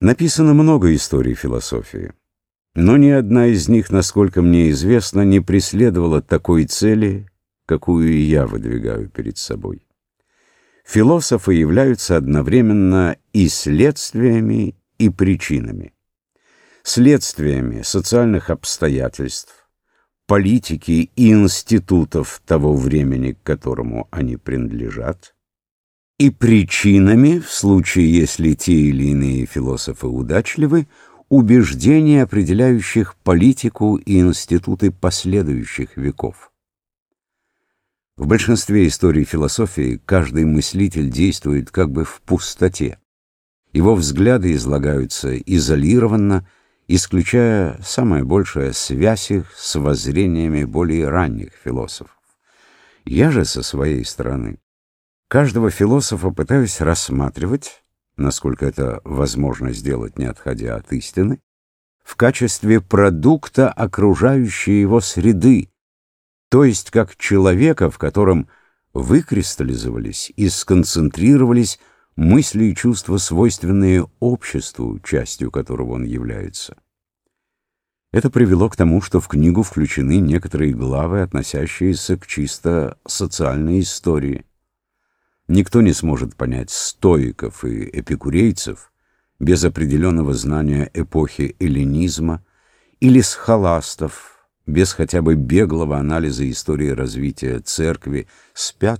Написано много историй философии, но ни одна из них, насколько мне известно, не преследовала такой цели, какую и я выдвигаю перед собой. Философы являются одновременно и следствиями, и причинами. Следствиями социальных обстоятельств, политики и институтов того времени, к которому они принадлежат, и причинами, в случае, если те или иные философы удачливы, убеждений, определяющих политику и институты последующих веков. В большинстве историй философии каждый мыслитель действует как бы в пустоте. Его взгляды излагаются изолированно, исключая самое большее связь их с воззрениями более ранних философов. Я же со своей стороны Каждого философа пытаюсь рассматривать, насколько это возможно сделать, не отходя от истины, в качестве продукта окружающей его среды, то есть как человека, в котором выкристаллизовались и сконцентрировались мысли и чувства, свойственные обществу, частью которого он является. Это привело к тому, что в книгу включены некоторые главы, относящиеся к чисто социальной истории. Никто не сможет понять стоиков и эпикурейцев без определенного знания эпохи эллинизма или схоластов без хотя бы беглого анализа истории развития церкви с V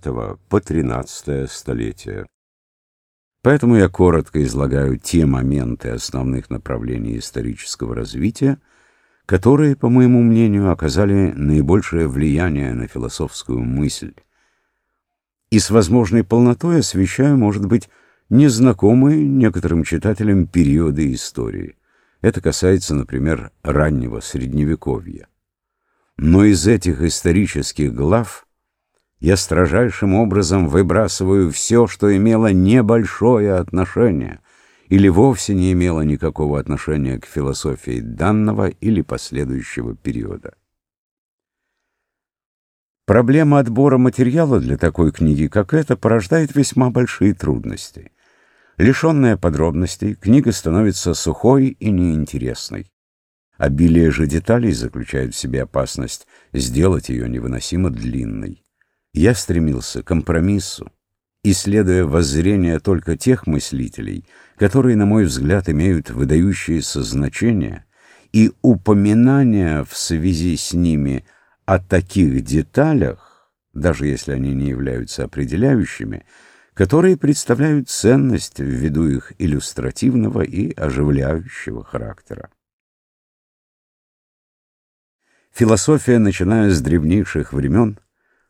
по XIII столетия. Поэтому я коротко излагаю те моменты основных направлений исторического развития, которые, по моему мнению, оказали наибольшее влияние на философскую мысль, и с возможной полнотой освещаю, может быть, незнакомые некоторым читателям периоды истории. Это касается, например, раннего Средневековья. Но из этих исторических глав я строжайшим образом выбрасываю все, что имело небольшое отношение или вовсе не имело никакого отношения к философии данного или последующего периода. Проблема отбора материала для такой книги, как эта, порождает весьма большие трудности. Лишенная подробностей, книга становится сухой и неинтересной. Обилие же деталей заключает в себе опасность сделать ее невыносимо длинной. Я стремился к компромиссу, исследуя воззрения только тех мыслителей, которые, на мой взгляд, имеют выдающееся значение, и упоминания в связи с ними – о таких деталях, даже если они не являются определяющими, которые представляют ценность ввиду их иллюстративного и оживляющего характера. Философия, начиная с древнейших времен,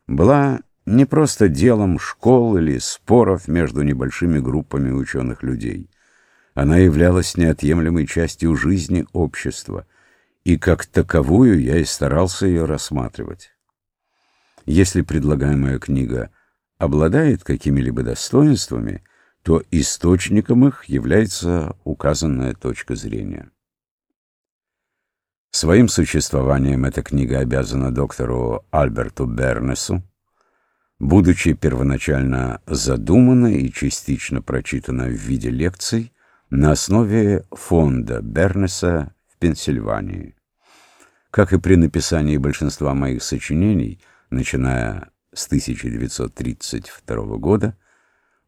была не просто делом школ или споров между небольшими группами ученых людей. Она являлась неотъемлемой частью жизни общества – и как таковую я и старался ее рассматривать. Если предлагаемая книга обладает какими-либо достоинствами, то источником их является указанная точка зрения. Своим существованием эта книга обязана доктору Альберту Бернесу, будучи первоначально задумана и частично прочитана в виде лекций на основе фонда Бернеса Пенсильвании. Как и при написании большинства моих сочинений, начиная с 1932 года,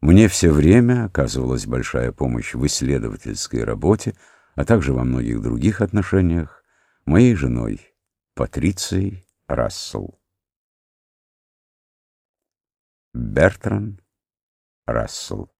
мне все время оказывалась большая помощь в исследовательской работе, а также во многих других отношениях, моей женой Патрицией Рассел. Бертран Рассел